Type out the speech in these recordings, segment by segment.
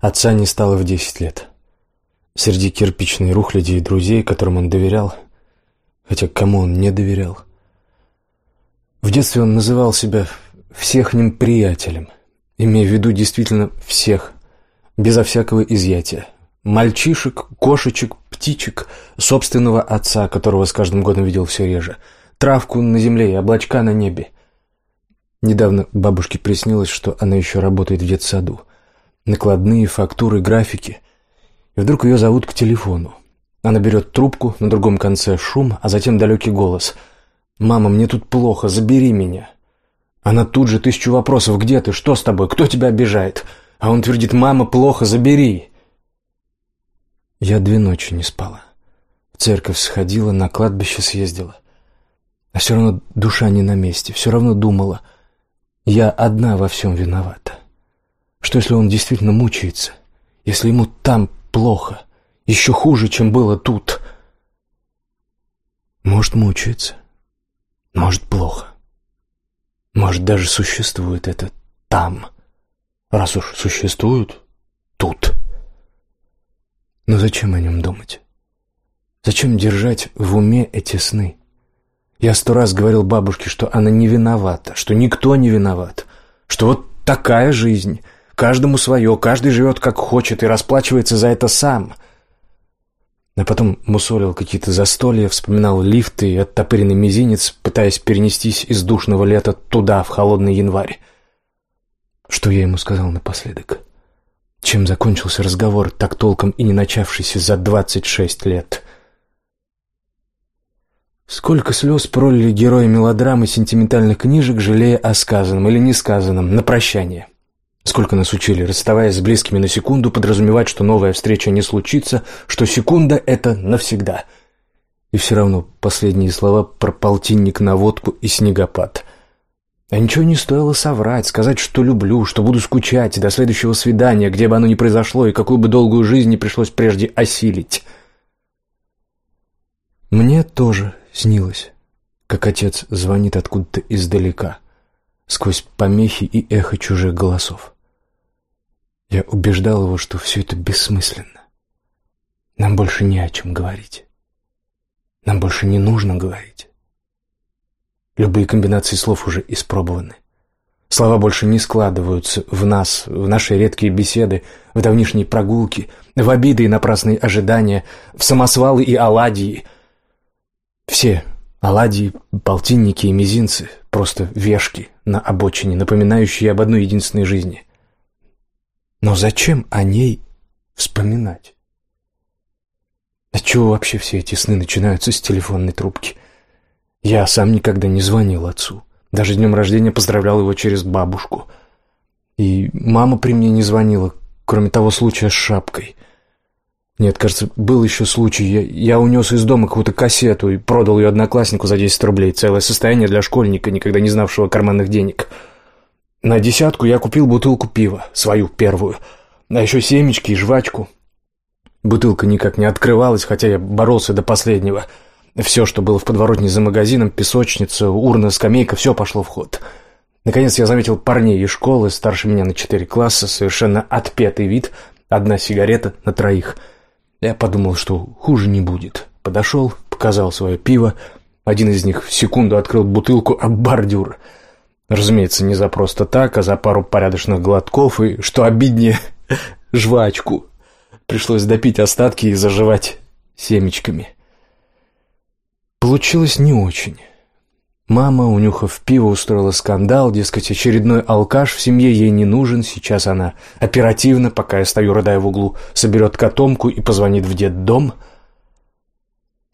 Отца не стало в десять лет. Среди кирпичной рухляди и друзей, которым он доверял, хотя кому он не доверял. В детстве он называл себя всех ним приятелем, имея в виду действительно всех, безо всякого изъятия. Мальчишек, кошечек, птичек, собственного отца, которого с каждым годом видел все реже, травку на земле и облачка на небе. Недавно бабушке приснилось, что она еще работает в детсаду. Накладные, фактуры, графики. И вдруг ее зовут к телефону. Она берет трубку, на другом конце шум, а затем далекий голос. «Мама, мне тут плохо, забери меня». Она тут же тысячу вопросов. «Где ты? Что с тобой? Кто тебя обижает?» А он твердит «Мама, плохо, забери». Я две ночи не спала. В церковь сходила, на кладбище съездила. А все равно душа не на месте. Все равно думала, я одна во всем виновата. Что если он действительно мучается? Если ему там плохо? Еще хуже, чем было тут? Может, мучается. Может, плохо. Может, даже существует это там. Раз уж существует, тут. Но зачем о нем думать? Зачем держать в уме эти сны? Я сто раз говорил бабушке, что она не виновата, что никто не виноват, что вот такая жизнь, каждому свое, каждый живет как хочет и расплачивается за это сам. А потом мусолил какие-то застолья, вспоминал лифты и оттопыренный мизинец, пытаясь перенестись из душного лета туда, в холодный январь. Что я ему сказал напоследок? Чем закончился разговор, так толком и не начавшийся за двадцать шесть лет? Сколько слез пролили герои мелодрам и сентиментальных книжек, жалея о сказанном или несказанном, на прощание. Сколько нас учили, расставаясь с близкими на секунду, подразумевать, что новая встреча не случится, что секунда — это навсегда. И все равно последние слова про полтинник на водку и снегопад. А ничего не стоило соврать, сказать, что люблю, что буду скучать до следующего свидания, где бы оно ни произошло и какую бы долгую жизнь не пришлось прежде осилить. Мне тоже снилось, как отец звонит откуда-то издалека, сквозь помехи и эхо чужих голосов. Я убеждал его, что все это бессмысленно. Нам больше не о чем говорить. Нам больше не нужно говорить. Любые комбинации слов уже испробованы. Слова больше не складываются в нас, в наши редкие беседы, в давнишние прогулки, в обиды и напрасные ожидания, в самосвалы и оладьи — все оладьи, полтинники и мизинцы — просто вешки на обочине, напоминающие об одной единственной жизни. Но зачем о ней вспоминать? Отчего вообще все эти сны начинаются с телефонной трубки? Я сам никогда не звонил отцу. Даже днем рождения поздравлял его через бабушку. И мама при мне не звонила, кроме того случая с шапкой — нет, кажется, был еще случай. Я, я унес из дома какую-то кассету и продал ее однокласснику за 10 рублей. Целое состояние для школьника, никогда не знавшего карманных денег. На десятку я купил бутылку пива, свою первую. А еще семечки и жвачку. Бутылка никак не открывалась, хотя я боролся до последнего. Все, что было в подворотне за магазином, песочница, урна, скамейка, все пошло в ход. Наконец я заметил парней из школы, старше меня на четыре класса, совершенно отпетый вид, одна сигарета на троих — я подумал, что хуже не будет. Подошел, показал свое пиво. Один из них в секунду открыл бутылку об бордюр. Разумеется, не за просто так, а за пару порядочных глотков и, что обиднее, жвачку. Пришлось допить остатки и заживать семечками. Получилось не очень. Мама, унюхав пиво, устроила скандал, дескать, очередной алкаш в семье ей не нужен, сейчас она оперативно, пока я стою, рыдая в углу, соберет котомку и позвонит в детдом.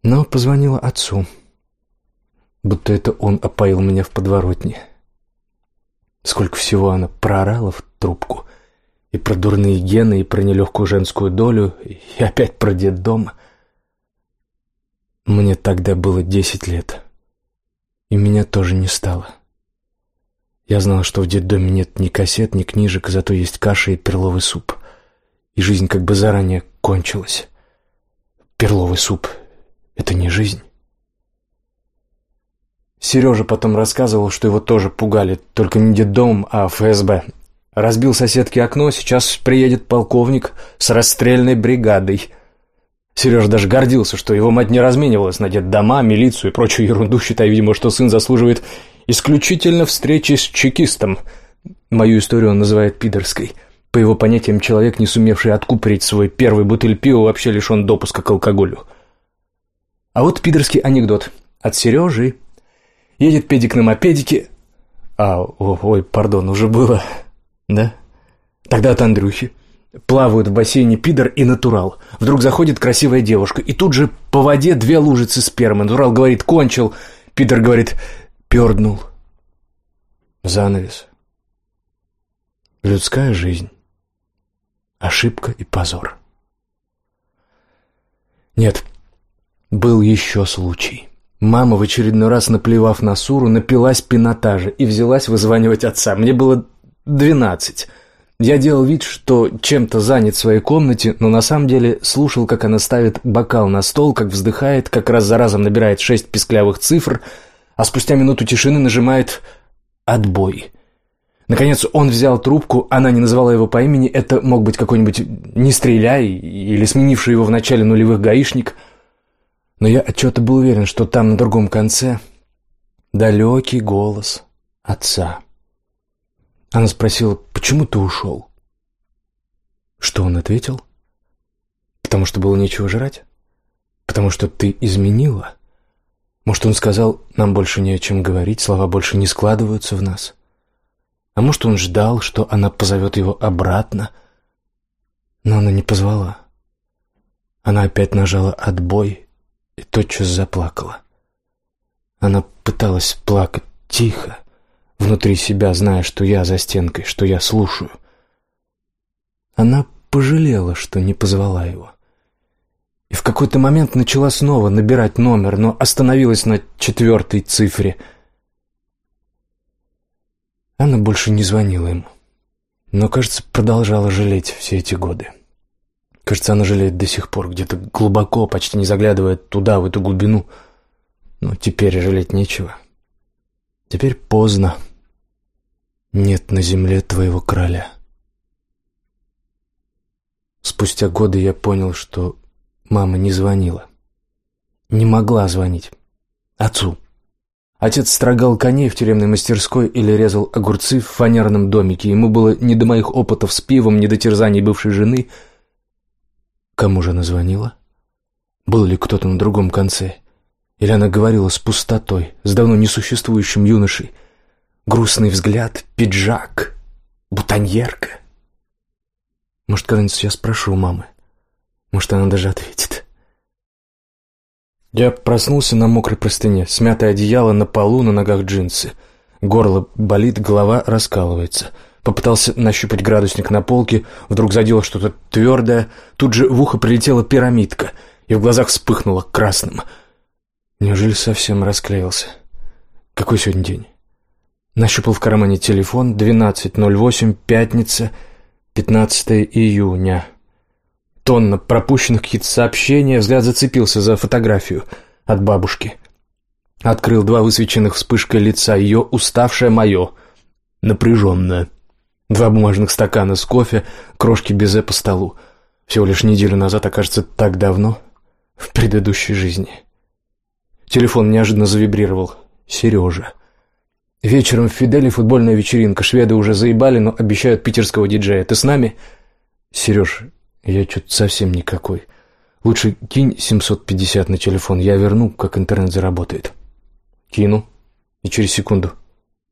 Но позвонила отцу, будто это он опоил меня в подворотне. Сколько всего она проорала в трубку. И про дурные гены, и про нелегкую женскую долю, и опять про детдом. Мне тогда было десять лет. — и меня тоже не стало. Я знал, что в детдоме нет ни кассет, ни книжек, зато есть каша и перловый суп. И жизнь как бы заранее кончилась. Перловый суп — это не жизнь. Сережа потом рассказывал, что его тоже пугали, только не детдом, а ФСБ. Разбил соседке окно, сейчас приедет полковник с расстрельной бригадой. Сережа даже гордился, что его мать не разменивалась на дома, милицию и прочую ерунду, считая, видимо, что сын заслуживает исключительно встречи с чекистом. Мою историю он называет пидорской. По его понятиям, человек, не сумевший откупорить свой первый бутыль пива, вообще лишен допуска к алкоголю. А вот пидорский анекдот от Сережи. Едет педик на мопедике. А, ой, пардон, уже было. Да? Тогда от Андрюхи. Плавают в бассейне пидор и натурал. Вдруг заходит красивая девушка, и тут же по воде две лужицы спермы. Натурал говорит «кончил», пидор говорит «перднул». Занавес. Людская жизнь. Ошибка и позор. Нет, был еще случай. Мама, в очередной раз наплевав на Суру, напилась пинотажа и взялась вызванивать отца. Мне было двенадцать. Я делал вид, что чем-то занят в своей комнате, но на самом деле слушал, как она ставит бокал на стол, как вздыхает, как раз за разом набирает шесть писклявых цифр, а спустя минуту тишины нажимает «отбой». Наконец он взял трубку, она не называла его по имени, это мог быть какой-нибудь «не стреляй» или сменивший его в начале нулевых гаишник. Но я отчего-то был уверен, что там на другом конце далекий голос отца. Она спросила, почему ты ушел? Что он ответил? Потому что было нечего жрать? Потому что ты изменила? Может, он сказал, нам больше не о чем говорить, слова больше не складываются в нас? А может, он ждал, что она позовет его обратно? Но она не позвала. Она опять нажала «отбой» и тотчас заплакала. Она пыталась плакать тихо, внутри себя, зная, что я за стенкой, что я слушаю. Она пожалела, что не позвала его. И в какой-то момент начала снова набирать номер, но остановилась на четвертой цифре. Она больше не звонила ему. Но, кажется, продолжала жалеть все эти годы. Кажется, она жалеет до сих пор, где-то глубоко, почти не заглядывая туда, в эту глубину. Но теперь жалеть нечего. Теперь поздно. Нет на земле твоего короля. Спустя годы я понял, что мама не звонила. Не могла звонить. Отцу. Отец строгал коней в тюремной мастерской или резал огурцы в фанерном домике. Ему было не до моих опытов с пивом, не до терзаний бывшей жены. Кому же она звонила? Был ли кто-то на другом конце? Или она говорила с пустотой, с давно несуществующим юношей? Грустный взгляд, пиджак, бутоньерка. Может, когда-нибудь я спрошу у мамы. Может, она даже ответит. Я проснулся на мокрой простыне, смятое одеяло на полу, на ногах джинсы. Горло болит, голова раскалывается. Попытался нащупать градусник на полке, вдруг задело что-то твердое, тут же в ухо прилетела пирамидка, и в глазах вспыхнуло красным — Неужели совсем расклеился? Какой сегодня день? Нащупал в кармане телефон, 12.08, пятница, 15 июня. Тонна пропущенных каких-то сообщений, взгляд зацепился за фотографию от бабушки. Открыл два высвеченных вспышкой лица, ее уставшее мое, напряженное. Два бумажных стакана с кофе, крошки безе по столу. Всего лишь неделю назад, окажется, так давно, в предыдущей жизни. Телефон неожиданно завибрировал. Сережа. Вечером в Фиделе футбольная вечеринка. Шведы уже заебали, но обещают питерского диджея. Ты с нами? Сереж, я что-то совсем никакой. Лучше кинь 750 на телефон. Я верну, как интернет заработает. Кину. И через секунду.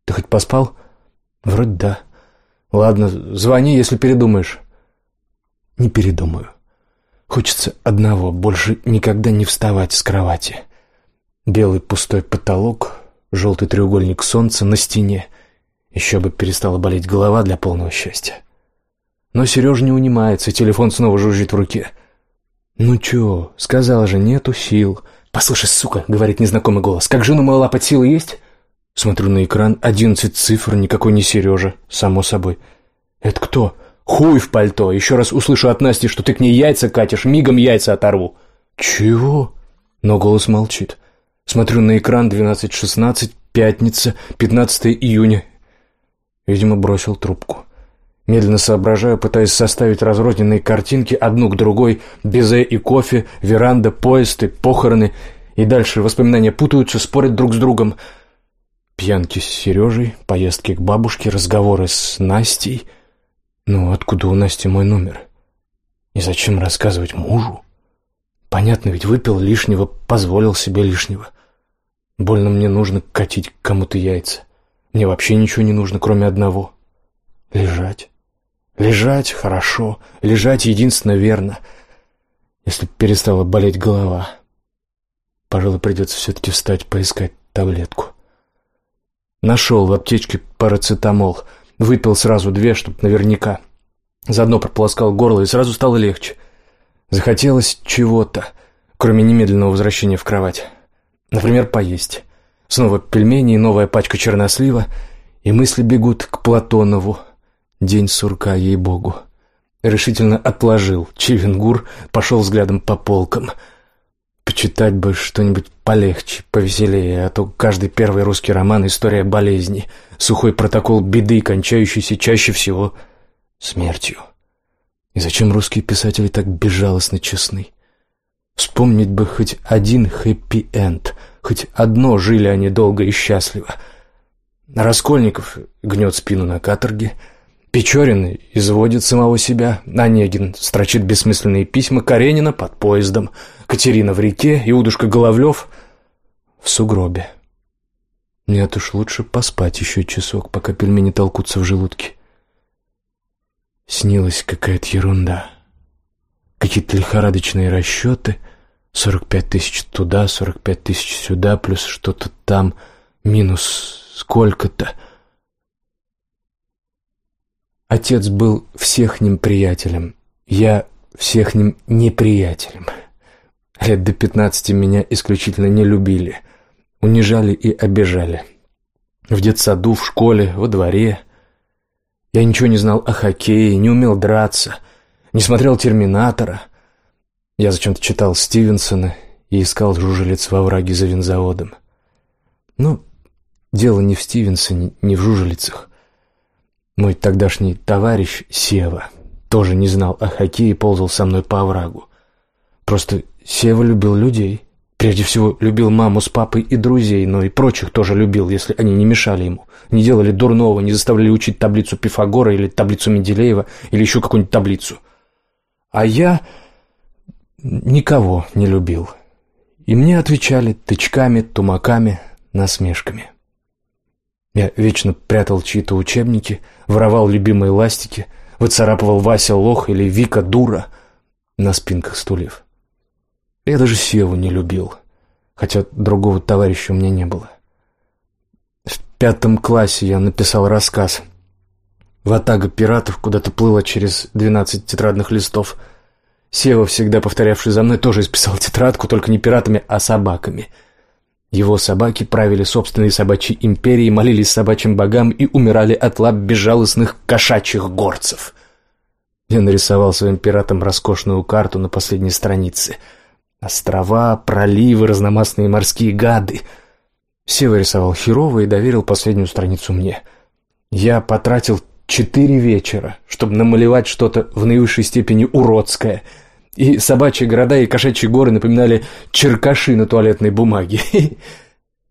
Ты хоть поспал? Вроде да. Ладно, звони, если передумаешь. Не передумаю. Хочется одного, больше никогда не вставать с кровати. Белый пустой потолок, желтый треугольник солнца на стене. Еще бы перестала болеть голова для полного счастья. Но Сережа не унимается, телефон снова жужжит в руке. «Ну чё, сказала же, нету сил». «Послушай, сука», — говорит незнакомый голос, — «как жену мою лапать силы есть?» Смотрю на экран, одиннадцать цифр, никакой не Сережа, само собой. «Это кто?» «Хуй в пальто! Еще раз услышу от Насти, что ты к ней яйца катишь, мигом яйца оторву!» «Чего?» Но голос молчит. Смотрю на экран 12.16, пятница, 15 июня. Видимо, бросил трубку. Медленно соображаю, пытаясь составить разрозненные картинки, одну к другой, безе и кофе, веранда, поезд и похороны. И дальше воспоминания путаются, спорят друг с другом. Пьянки с Сережей, поездки к бабушке, разговоры с Настей. Ну, откуда у Насти мой номер? И зачем рассказывать мужу? Понятно, ведь выпил лишнего, позволил себе лишнего. Больно мне нужно катить кому-то яйца. Мне вообще ничего не нужно, кроме одного — лежать. Лежать хорошо, лежать единственно верно, если перестала болеть голова. Пожалуй, придется все-таки встать, поискать таблетку. Нашел в аптечке парацетамол, выпил сразу две, чтоб наверняка. Заодно прополоскал горло, и сразу стало легче. Захотелось чего-то, кроме немедленного возвращения в кровать. Например, поесть. Снова пельмени и новая пачка чернослива, и мысли бегут к Платонову — День сурка, ей-богу. Решительно отложил Чивенгур, пошел взглядом по полкам. Почитать бы что-нибудь полегче, повеселее, а то каждый первый русский роман — история болезни, сухой протокол беды, кончающийся чаще всего смертью. И зачем русские писатели так безжалостно честны? Вспомнить бы хоть один хэппи-энд, хоть одно жили они долго и счастливо. Раскольников гнет спину на каторге — Печорин изводит самого себя, Онегин строчит бессмысленные письма, Каренина под поездом, Катерина в реке, Иудушка Головлев в сугробе. Нет уж, лучше поспать еще часок, пока пельмени толкутся в желудке. Снилась какая-то ерунда. Какие-то лихорадочные расчеты. Сорок пять тысяч туда, сорок пять тысяч сюда, плюс что-то там, минус сколько-то — Отец был всехним приятелем, я всехним неприятелем. Лет до пятнадцати меня исключительно не любили, унижали и обижали. В детсаду, в школе, во дворе. Я ничего не знал о хоккее, не умел драться, не смотрел «Терминатора». Я зачем-то читал Стивенсона и искал жужелиц во враге за винзаводом. Ну, дело не в Стивенсоне, не в жужелицах. Мой тогдашний товарищ Сева тоже не знал о хоккее и ползал со мной по оврагу. Просто Сева любил людей. Прежде всего, любил маму с папой и друзей, но и прочих тоже любил, если они не мешали ему, не делали дурного, не заставляли учить таблицу Пифагора или таблицу Менделеева или еще какую-нибудь таблицу. А я никого не любил. И мне отвечали тычками, тумаками, насмешками. Я вечно прятал чьи-то учебники, воровал любимые ластики, выцарапывал Вася лох или Вика дура на спинках стульев. Я даже Севу не любил, хотя другого товарища у меня не было. В пятом классе я написал рассказ. Ватага пиратов куда-то плыла через двенадцать тетрадных листов. Сева, всегда повторявший за мной, тоже исписал тетрадку, только не пиратами, а собаками — его собаки правили собственной собачьей империей, молились собачьим богам и умирали от лап безжалостных кошачьих горцев. Я нарисовал своим пиратам роскошную карту на последней странице. Острова, проливы, разномастные морские гады. Сева рисовал херово и доверил последнюю страницу мне. Я потратил четыре вечера, чтобы намалевать что-то в наивысшей степени уродское — и собачьи города и кошачьи горы напоминали черкаши на туалетной бумаге.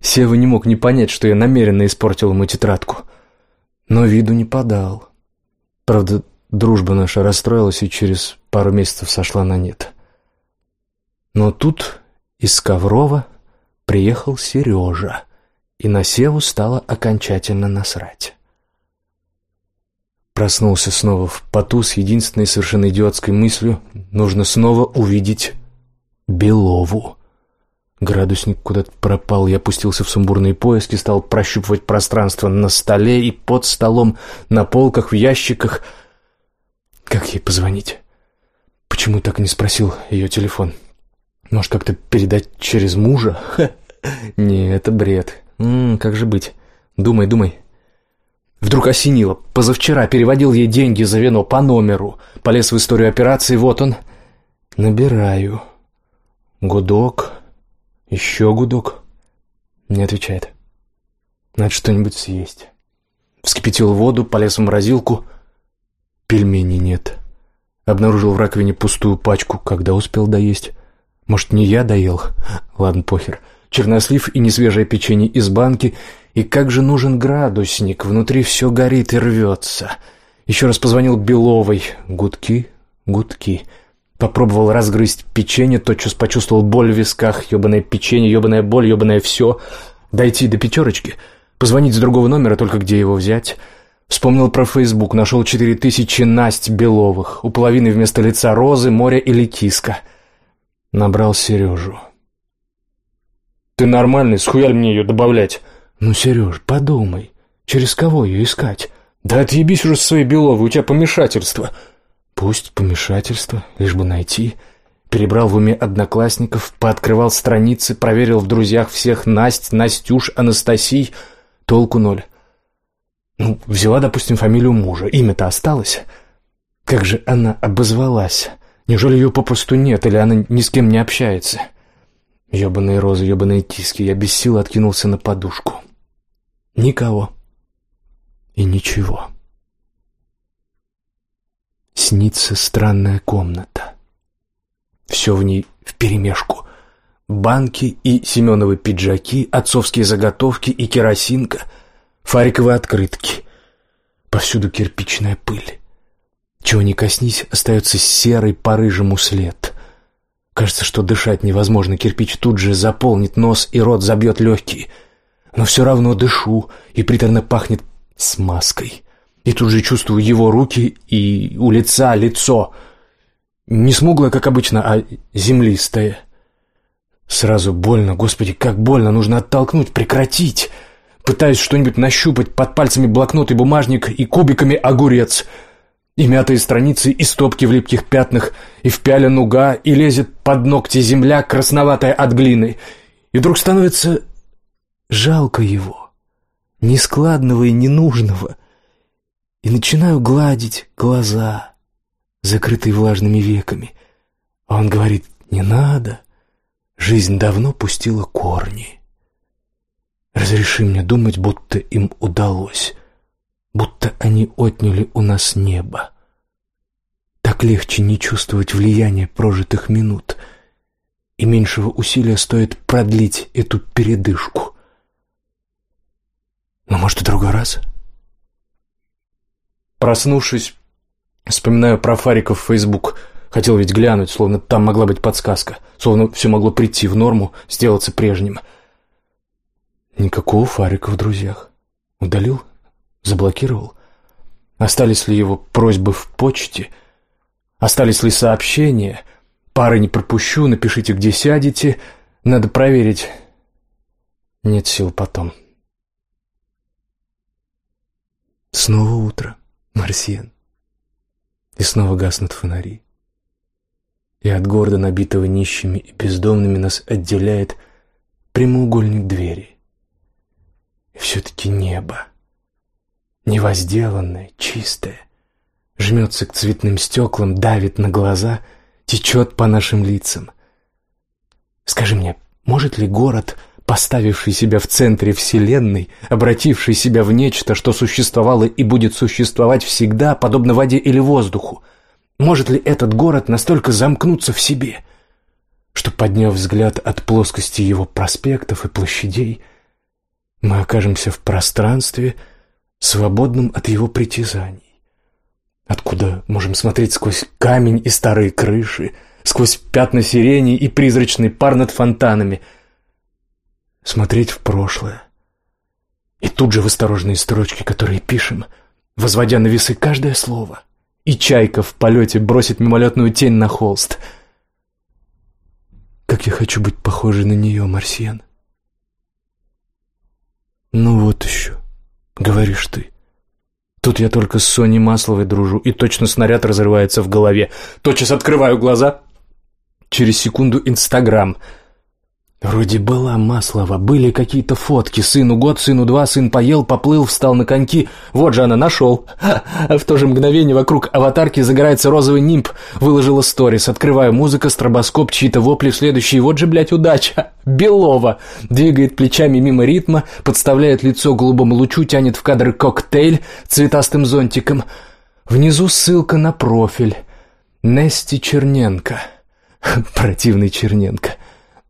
Сева не мог не понять, что я намеренно испортил ему тетрадку. Но виду не подал. Правда, дружба наша расстроилась и через пару месяцев сошла на нет. Но тут из Коврова приехал Сережа, и на Севу стало окончательно насрать. Проснулся снова в поту с единственной совершенно идиотской мыслью «нужно снова увидеть Белову». Градусник куда-то пропал, я опустился в сумбурные поиски, стал прощупывать пространство на столе и под столом, на полках, в ящиках. Как ей позвонить? Почему так и не спросил ее телефон? Может, как-то передать через мужа? Ха. Не, это бред. М как же быть? Думай, думай. Вдруг осенило. Позавчера переводил ей деньги за вино по номеру. Полез в историю операции, вот он. Набираю. Гудок. Еще гудок. Не отвечает. Надо что-нибудь съесть. Вскипятил воду, полез в морозилку. Пельменей нет. Обнаружил в раковине пустую пачку, когда успел доесть. Может, не я доел? Ладно, похер. Чернослив и несвежее печенье из банки. И как же нужен градусник? Внутри все горит и рвется. Еще раз позвонил Беловой. Гудки, гудки. Попробовал разгрызть печенье, тотчас почувствовал боль в висках. Ёбаное печенье, ёбаная боль, ёбаное все. Дойти до пятерочки. Позвонить с другого номера, только где его взять? Вспомнил про Фейсбук, нашел четыре тысячи Насть Беловых. У половины вместо лица розы, море или киска. Набрал Сережу. «Ты нормальный, схуяль мне ее добавлять?» «Ну, Сереж, подумай, через кого ее искать?» «Да отъебись уже с своей Беловой, у тебя помешательство». «Пусть помешательство, лишь бы найти». Перебрал в уме одноклассников, пооткрывал страницы, проверил в друзьях всех Насть, Настюш, Анастасий. Толку ноль. Ну, взяла, допустим, фамилию мужа. Имя-то осталось. Как же она обозвалась? Неужели ее попросту нет, или она ни с кем не общается? Ёбаные розы, ёбаные тиски. Я без сил откинулся на подушку. Никого. И ничего. Снится странная комната. Все в ней вперемешку. Банки и Семеновы пиджаки, отцовские заготовки и керосинка, фариковые открытки. Повсюду кирпичная пыль. Чего ни коснись, остается серый по рыжему след. Кажется, что дышать невозможно, кирпич тут же заполнит нос и рот забьет легкие. Но все равно дышу, и приторно пахнет смазкой. И тут же чувствую его руки и у лица лицо. Не смуглое, как обычно, а землистое. Сразу больно, господи, как больно, нужно оттолкнуть, прекратить. Пытаюсь что-нибудь нащупать, под пальцами блокнот и бумажник, и кубиками огурец — и мятые страницы, и стопки в липких пятнах, и в пяле нуга, и лезет под ногти земля, красноватая от глины. И вдруг становится жалко его, нескладного и ненужного. И начинаю гладить глаза, закрытые влажными веками. А он говорит, не надо, жизнь давно пустила корни. Разреши мне думать, будто им удалось будто они отняли у нас небо. Так легче не чувствовать влияния прожитых минут, и меньшего усилия стоит продлить эту передышку. Но, может, в другой раз? Проснувшись, вспоминаю про Фариков в Фейсбук. Хотел ведь глянуть, словно там могла быть подсказка, словно все могло прийти в норму, сделаться прежним. Никакого Фарика в друзьях. Удалил? Заблокировал? Остались ли его просьбы в почте? Остались ли сообщения? Пары не пропущу, напишите, где сядете. Надо проверить. Нет сил потом. Снова утро, Марсиан. И снова гаснут фонари. И от города, набитого нищими и бездомными, нас отделяет прямоугольник двери. И все-таки небо невозделанное, чистое, жмется к цветным стеклам, давит на глаза, течет по нашим лицам. Скажи мне, может ли город, поставивший себя в центре Вселенной, обративший себя в нечто, что существовало и будет существовать всегда, подобно воде или воздуху, может ли этот город настолько замкнуться в себе, что, подняв взгляд от плоскости его проспектов и площадей, мы окажемся в пространстве — свободным от его притязаний. Откуда можем смотреть сквозь камень и старые крыши, сквозь пятна сирени и призрачный пар над фонтанами. Смотреть в прошлое. И тут же в осторожные строчки, которые пишем, возводя на весы каждое слово. И чайка в полете бросит мимолетную тень на холст. Как я хочу быть похожей на нее, Марсиан. Ну вот еще. — говоришь ты. Тут я только с Соней Масловой дружу, и точно снаряд разрывается в голове. Тотчас открываю глаза. Через секунду Инстаграм — Вроде была Маслова, были какие-то фотки. Сыну год, сыну два, сын поел, поплыл, встал на коньки. Вот же она, нашел. А в то же мгновение вокруг аватарки загорается розовый нимб. Выложила сторис. Открываю музыка, стробоскоп, чьи-то вопли в следующий. Вот же, блядь, удача. Белова. Двигает плечами мимо ритма, подставляет лицо голубому лучу, тянет в кадр коктейль цветастым зонтиком. Внизу ссылка на профиль. Нести Черненко. Противный Черненко.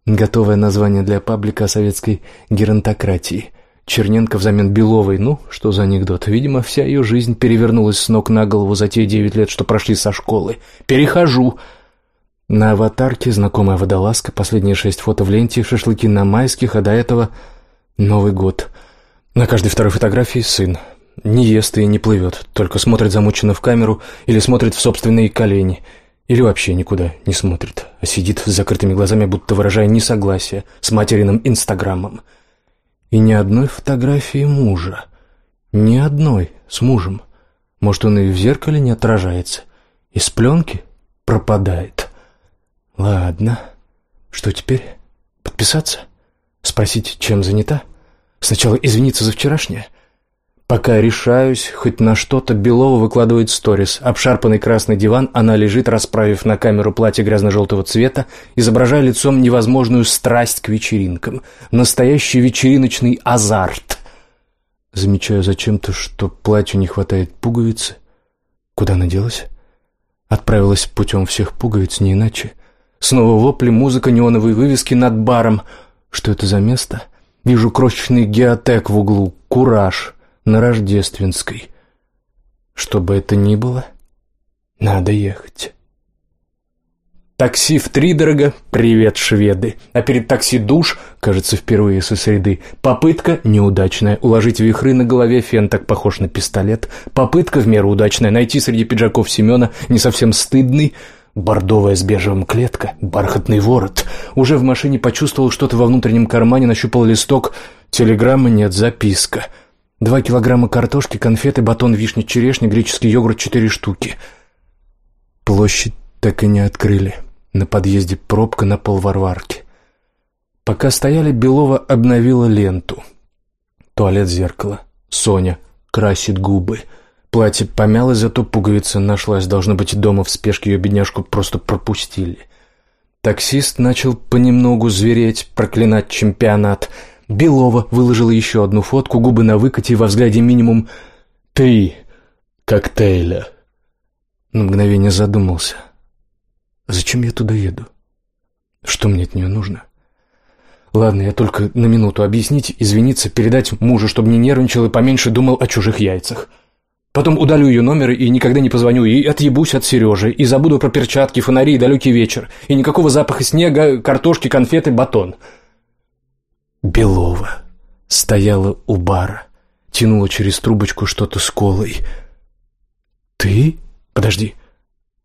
Готовое название для паблика о советской геронтократии. Черненко взамен Беловой. Ну, что за анекдот? Видимо, вся ее жизнь перевернулась с ног на голову за те девять лет, что прошли со школы. Перехожу. На аватарке знакомая водолазка, последние шесть фото в ленте, шашлыки на майских, а до этого Новый год. На каждой второй фотографии сын. Не ест и не плывет, только смотрит замученно в камеру или смотрит в собственные колени, или вообще никуда не смотрит, а сидит с закрытыми глазами, будто выражая несогласие с материным инстаграмом. И ни одной фотографии мужа. Ни одной с мужем. Может, он и в зеркале не отражается. Из пленки пропадает. Ладно. Что теперь? Подписаться? Спросить, чем занята? Сначала извиниться за вчерашнее? Пока решаюсь, хоть на что-то, Белова выкладывает сторис. Обшарпанный красный диван, она лежит, расправив на камеру платье грязно-желтого цвета, изображая лицом невозможную страсть к вечеринкам. Настоящий вечериночный азарт. Замечаю зачем-то, что платью не хватает пуговицы. Куда она делась? Отправилась путем всех пуговиц, не иначе. Снова вопли, музыка, неоновые вывески над баром. Что это за место? Вижу крошечный геотек в углу. Кураж на Рождественской. Что бы это ни было, надо ехать. Такси в втридорого, привет, шведы. А перед такси душ, кажется, впервые со среды. Попытка неудачная, уложить вихры на голове, фен так похож на пистолет. Попытка в меру удачная, найти среди пиджаков Семена не совсем стыдный. Бордовая с бежевым клетка, бархатный ворот. Уже в машине почувствовал что-то во внутреннем кармане, нащупал листок. Телеграммы нет, записка. Два килограмма картошки, конфеты, батон вишни, черешни, греческий йогурт, четыре штуки. Площадь так и не открыли. На подъезде пробка на пол Варварки. Пока стояли, Белова обновила ленту. Туалет зеркало. Соня красит губы. Платье помялось, зато пуговица нашлась. Должно быть, дома в спешке ее бедняжку просто пропустили. Таксист начал понемногу звереть, проклинать чемпионат — Белова выложила еще одну фотку, губы на выкате, во взгляде минимум «Три коктейля». На мгновение задумался. «Зачем я туда еду? Что мне от нее нужно?» «Ладно, я только на минуту объяснить, извиниться, передать мужу, чтобы не нервничал и поменьше думал о чужих яйцах. Потом удалю ее номер и никогда не позвоню, и отъебусь от Сережи, и забуду про перчатки, фонари и далекий вечер, и никакого запаха снега, картошки, конфеты, батон». Белова стояла у бара, тянула через трубочку что-то с колой. «Ты? Подожди.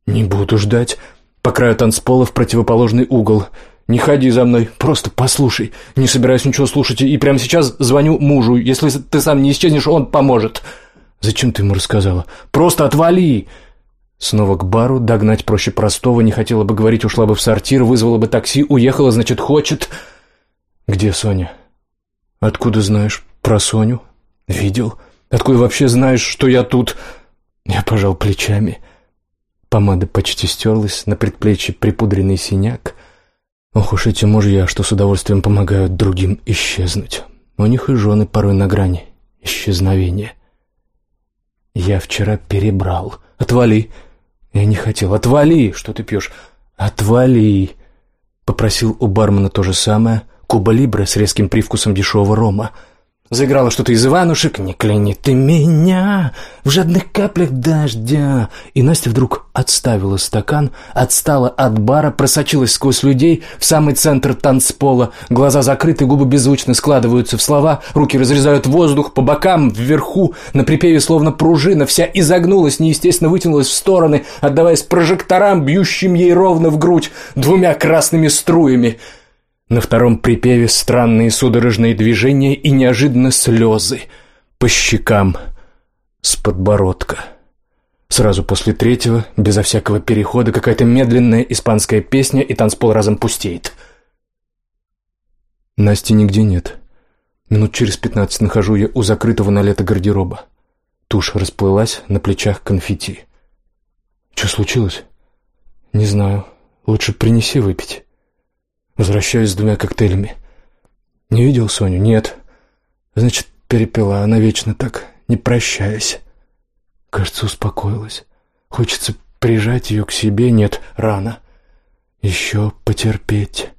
Не буду ждать. По краю танцпола в противоположный угол. Не ходи за мной, просто послушай. Не собираюсь ничего слушать, и прямо сейчас звоню мужу. Если ты сам не исчезнешь, он поможет». «Зачем ты ему рассказала? Просто отвали!» Снова к бару, догнать проще простого, не хотела бы говорить, ушла бы в сортир, вызвала бы такси, уехала, значит, хочет... «Где Соня?» «Откуда знаешь про Соню?» «Видел. Откуда вообще знаешь, что я тут?» Я пожал плечами. Помада почти стерлась, на предплечье припудренный синяк. Ох уж эти мужья, что с удовольствием помогают другим исчезнуть. У них и жены порой на грани исчезновения. Я вчера перебрал. Отвали. Я не хотел. Отвали. Что ты пьешь? Отвали. Попросил у бармена то же самое — Куба Либре с резким привкусом дешевого рома. Заиграло что-то из Иванушек «Не кляни ты меня в жадных каплях дождя». И Настя вдруг отставила стакан, отстала от бара, просочилась сквозь людей в самый центр танцпола. Глаза закрыты, губы беззвучно складываются в слова, руки разрезают воздух по бокам, вверху, на припеве словно пружина, вся изогнулась, неестественно вытянулась в стороны, отдаваясь прожекторам, бьющим ей ровно в грудь двумя красными струями — на втором припеве странные судорожные движения и неожиданно слезы по щекам с подбородка. Сразу после третьего, безо всякого перехода, какая-то медленная испанская песня, и танцпол разом пустеет. Насти нигде нет. Минут через пятнадцать нахожу я у закрытого на лето гардероба. Тушь расплылась, на плечах конфетти. Что случилось? Не знаю. Лучше принеси выпить. Возвращаюсь с двумя коктейлями. Не видел Соню? Нет. Значит, перепила. Она вечно так, не прощаясь. Кажется, успокоилась. Хочется прижать ее к себе. Нет, рано. Еще потерпеть.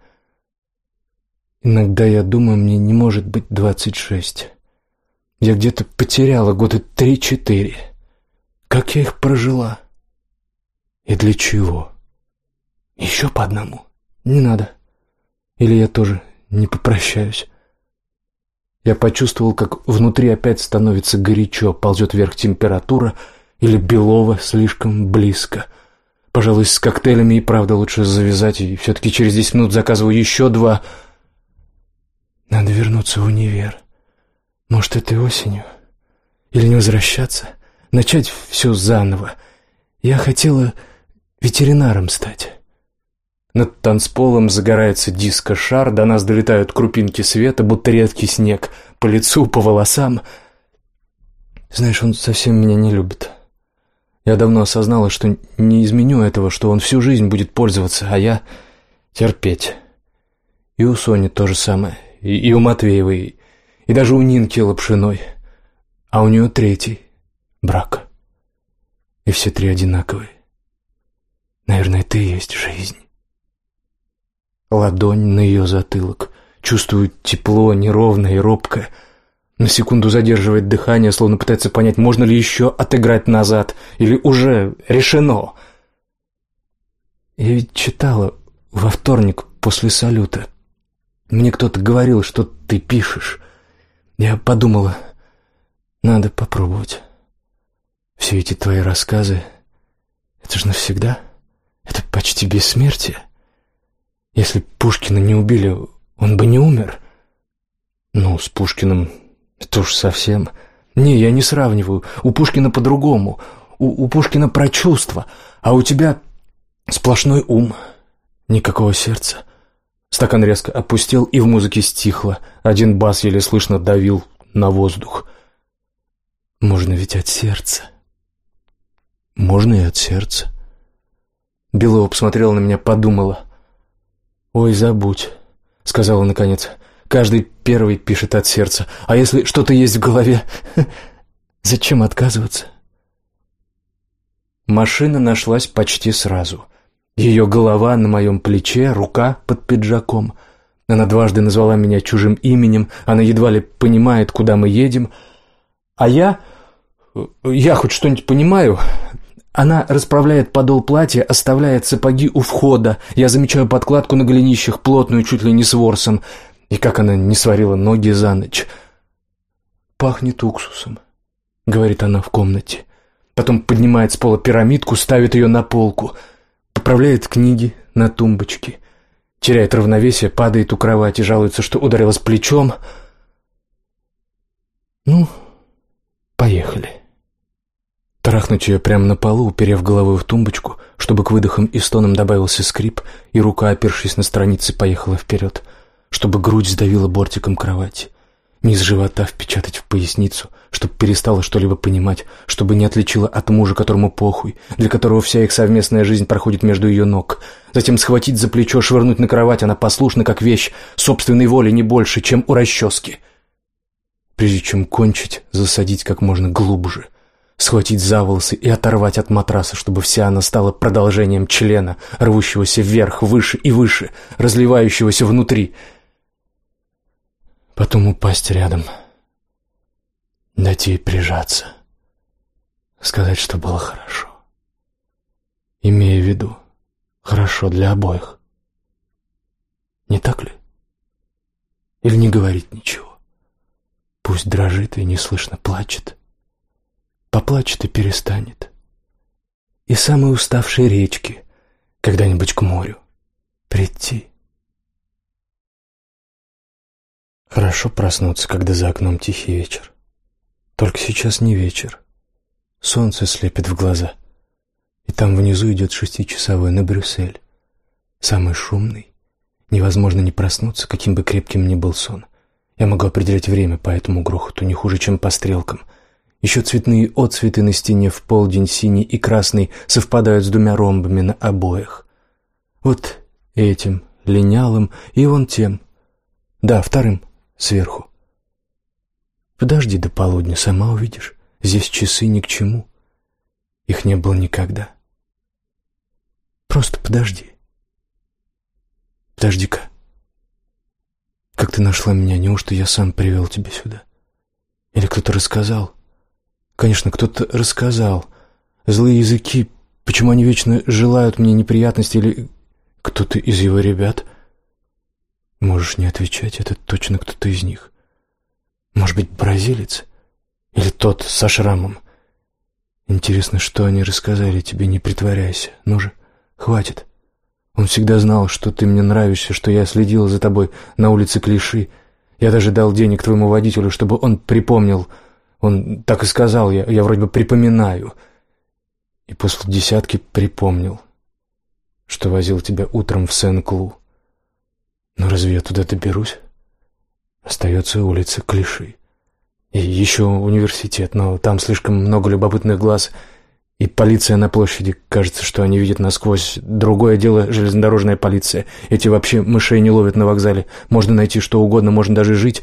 Иногда я думаю, мне не может быть двадцать шесть. Я где-то потеряла года три-четыре. Как я их прожила? И для чего? Еще по одному. Не надо. Или я тоже не попрощаюсь. Я почувствовал, как внутри опять становится горячо, ползет вверх температура, или белого слишком близко. Пожалуй, с коктейлями и правда лучше завязать, и все-таки через десять минут заказываю еще два. Надо вернуться в универ. Может, этой осенью? Или не возвращаться? Начать все заново. Я хотела ветеринаром стать. Над танцполом загорается диско-шар, до нас долетают крупинки света, будто редкий снег, по лицу, по волосам. Знаешь, он совсем меня не любит. Я давно осознала, что не изменю этого, что он всю жизнь будет пользоваться, а я терпеть. И у Сони то же самое, и, и у Матвеевой, и даже у Нинки Лапшиной. А у нее третий брак. И все три одинаковые. Наверное, и есть жизнь. Ладонь на ее затылок. Чувствую тепло, неровное и робкое. На секунду задерживает дыхание, словно пытается понять, можно ли еще отыграть назад, или уже решено. Я ведь читала во вторник после салюта. Мне кто-то говорил, что ты пишешь. Я подумала, надо попробовать. Все эти твои рассказы, это же навсегда. Это почти бессмертие. Если Пушкина не убили, он бы не умер. Ну, с Пушкиным это уж совсем... Не, я не сравниваю. У Пушкина по-другому. У, у Пушкина про чувства, а у тебя сплошной ум. Никакого сердца. Стакан резко опустил, и в музыке стихло. Один бас еле слышно давил на воздух. Можно ведь от сердца. Можно и от сердца. Белова посмотрела на меня, подумала. «Ой, забудь», — сказала наконец. «Каждый первый пишет от сердца. А если что-то есть в голове, зачем отказываться?» Машина нашлась почти сразу. Ее голова на моем плече, рука под пиджаком. Она дважды назвала меня чужим именем, она едва ли понимает, куда мы едем. А я... Я хоть что-нибудь понимаю, она расправляет подол платья, оставляет сапоги у входа. Я замечаю подкладку на голенищах, плотную, чуть ли не с ворсом. И как она не сварила ноги за ночь. «Пахнет уксусом», — говорит она в комнате. Потом поднимает с пола пирамидку, ставит ее на полку. Поправляет книги на тумбочке. Теряет равновесие, падает у кровати, жалуется, что ударилась плечом. «Ну, поехали». Трахнуть ее прямо на полу, уперев головой в тумбочку, чтобы к выдохам и стонам добавился скрип, и рука, опершись на странице, поехала вперед, чтобы грудь сдавила бортиком кровати. Низ живота впечатать в поясницу, чтобы перестала что-либо понимать, чтобы не отличила от мужа, которому похуй, для которого вся их совместная жизнь проходит между ее ног. Затем схватить за плечо, швырнуть на кровать, она послушна, как вещь, собственной воли не больше, чем у расчески. Прежде чем кончить, засадить как можно глубже — схватить за волосы и оторвать от матраса, чтобы вся она стала продолжением члена, рвущегося вверх, выше и выше, разливающегося внутри. Потом упасть рядом, дать ей прижаться, сказать, что было хорошо. Имея в виду, хорошо для обоих. Не так ли? Или не говорить ничего? Пусть дрожит и неслышно плачет. Поплачет и перестанет. И самой уставшей речки когда-нибудь к морю прийти. Хорошо проснуться, когда за окном тихий вечер. Только сейчас не вечер. Солнце слепит в глаза. И там внизу идет шестичасовой на Брюссель. Самый шумный. Невозможно не проснуться, каким бы крепким ни был сон. Я могу определять время по этому грохоту не хуже, чем по стрелкам — еще цветные отцветы на стене в полдень, синий и красный, совпадают с двумя ромбами на обоях. Вот этим, линялым, и вон тем. Да, вторым, сверху. Подожди до полудня, сама увидишь. Здесь часы ни к чему. Их не было никогда. Просто подожди. Подожди-ка. Как ты нашла меня? Неужто я сам привел тебя сюда? Или кто-то рассказал? Конечно, кто-то рассказал. Злые языки, почему они вечно желают мне неприятности или кто-то из его ребят? Можешь не отвечать, это точно кто-то из них. Может быть, бразилец? Или тот со шрамом? Интересно, что они рассказали тебе, не притворяйся. Ну же, хватит. Он всегда знал, что ты мне нравишься, что я следила за тобой на улице Клиши. Я даже дал денег твоему водителю, чтобы он припомнил. Он так и сказал, я, я вроде бы припоминаю. И после десятки припомнил, что возил тебя утром в Сен-Клу. Но разве я туда доберусь? Остается улица Клиши. И еще университет, но там слишком много любопытных глаз. И полиция на площади, кажется, что они видят насквозь. Другое дело — железнодорожная полиция. Эти вообще мышей не ловят на вокзале. Можно найти что угодно, можно даже жить.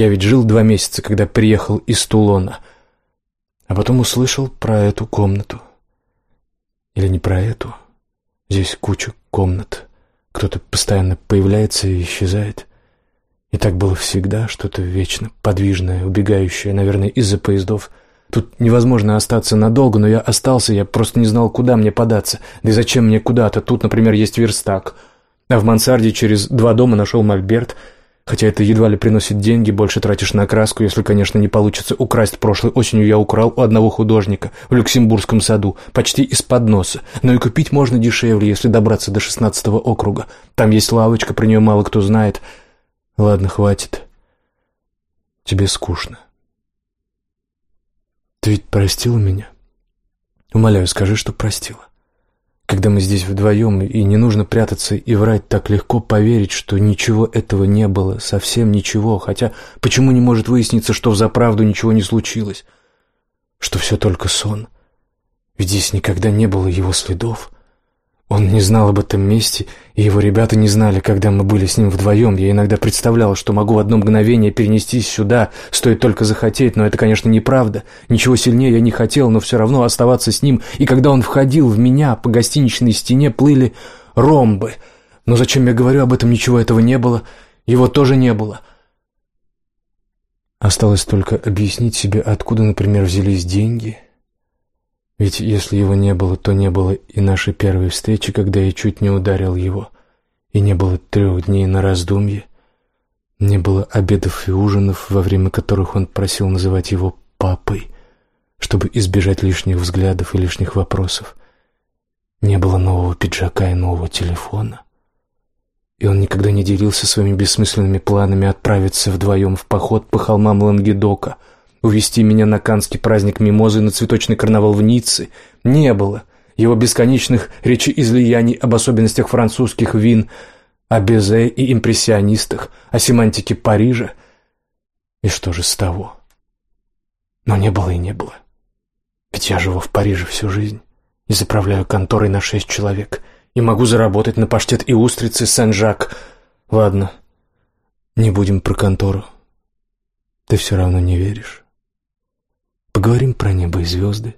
Я ведь жил два месяца, когда приехал из Тулона. А потом услышал про эту комнату. Или не про эту. Здесь куча комнат. Кто-то постоянно появляется и исчезает. И так было всегда, что-то вечно подвижное, убегающее, наверное, из-за поездов. Тут невозможно остаться надолго, но я остался, я просто не знал, куда мне податься. Да и зачем мне куда-то? Тут, например, есть верстак. А в мансарде через два дома нашел мольберт — Хотя это едва ли приносит деньги, больше тратишь на краску, если, конечно, не получится украсть. Прошлой осенью я украл у одного художника в Люксембургском саду, почти из-под носа. Но и купить можно дешевле, если добраться до шестнадцатого округа. Там есть лавочка, про нее мало кто знает. Ладно, хватит. Тебе скучно. Ты ведь простила меня? Умоляю, скажи, что простила. Когда мы здесь вдвоем, и не нужно прятаться и врать, так легко поверить, что ничего этого не было, совсем ничего, хотя почему не может выясниться, что взаправду ничего не случилось, что все только сон? Ведь здесь никогда не было его следов. Он не знал об этом месте, и его ребята не знали, когда мы были с ним вдвоем. Я иногда представлял, что могу в одно мгновение перенестись сюда, стоит только захотеть, но это, конечно, неправда. Ничего сильнее я не хотел, но все равно оставаться с ним. И когда он входил в меня, по гостиничной стене плыли ромбы. Но зачем я говорю об этом, ничего этого не было. Его тоже не было. Осталось только объяснить себе, откуда, например, взялись деньги — ведь если его не было, то не было и нашей первой встречи, когда я чуть не ударил его, и не было трех дней на раздумье, не было обедов и ужинов, во время которых он просил называть его «папой», чтобы избежать лишних взглядов и лишних вопросов. Не было нового пиджака и нового телефона. И он никогда не делился своими бессмысленными планами отправиться вдвоем в поход по холмам Лангедока — увести меня на канский праздник мимозы на цветочный карнавал в Ницце. Не было его бесконечных речеизлияний об особенностях французских вин, о безе и импрессионистах, о семантике Парижа. И что же с того? Но не было и не было. Ведь я живу в Париже всю жизнь и заправляю конторой на шесть человек, и могу заработать на паштет и устрицы Сен-Жак. Ладно, не будем про контору. Ты все равно не веришь. Поговорим про небо и звезды,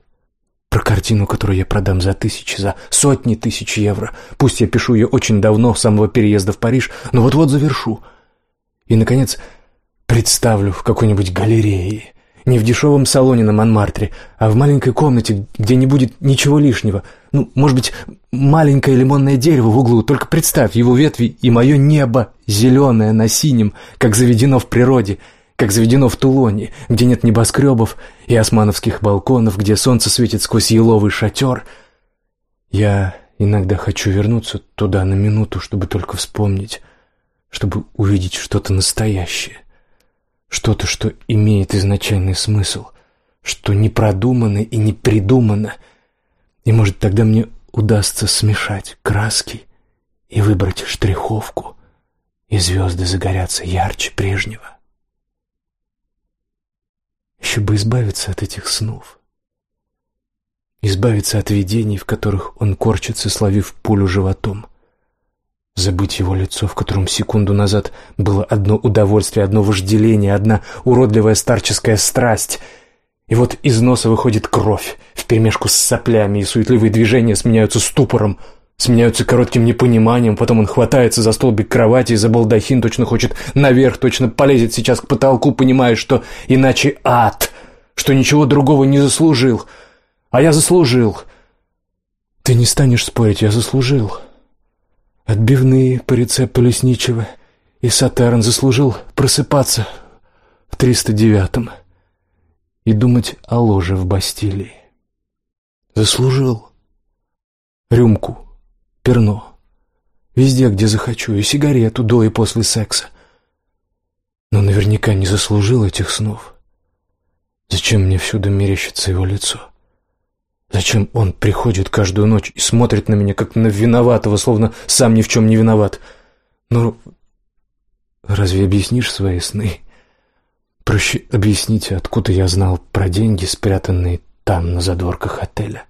про картину, которую я продам за тысячи, за сотни тысяч евро. Пусть я пишу ее очень давно, с самого переезда в Париж, но вот-вот завершу. И, наконец, представлю в какой-нибудь галерее, не в дешевом салоне на Монмартре, а в маленькой комнате, где не будет ничего лишнего. Ну, может быть, маленькое лимонное дерево в углу, только представь его ветви и мое небо, зеленое на синем, как заведено в природе — как заведено в Тулоне, где нет небоскребов и османовских балконов, где солнце светит сквозь еловый шатер. Я иногда хочу вернуться туда на минуту, чтобы только вспомнить, чтобы увидеть что-то настоящее, что-то, что имеет изначальный смысл, что не продумано и не придумано, и, может, тогда мне удастся смешать краски и выбрать штриховку, и звезды загорятся ярче прежнего. Еще бы избавиться от этих снов. Избавиться от видений, в которых он корчится, словив пулю животом. Забыть его лицо, в котором секунду назад было одно удовольствие, одно вожделение, одна уродливая старческая страсть. И вот из носа выходит кровь, вперемешку с соплями, и суетливые движения сменяются ступором, сменяются коротким непониманием, потом он хватается за столбик кровати, за балдахин, точно хочет наверх, точно полезет сейчас к потолку, понимая, что иначе ад, что ничего другого не заслужил. А я заслужил. Ты не станешь спорить, я заслужил. Отбивные по рецепту лесничего, и Сатарн заслужил просыпаться в 309-м и думать о ложе в Бастилии. Заслужил. Рюмку, перно, везде, где захочу, и сигарету до и после секса. Но наверняка не заслужил этих снов. Зачем мне всюду мерещится его лицо? Зачем он приходит каждую ночь и смотрит на меня, как на виноватого, словно сам ни в чем не виноват? Ну, разве объяснишь свои сны? Проще объясните, откуда я знал про деньги, спрятанные там, на задворках отеля.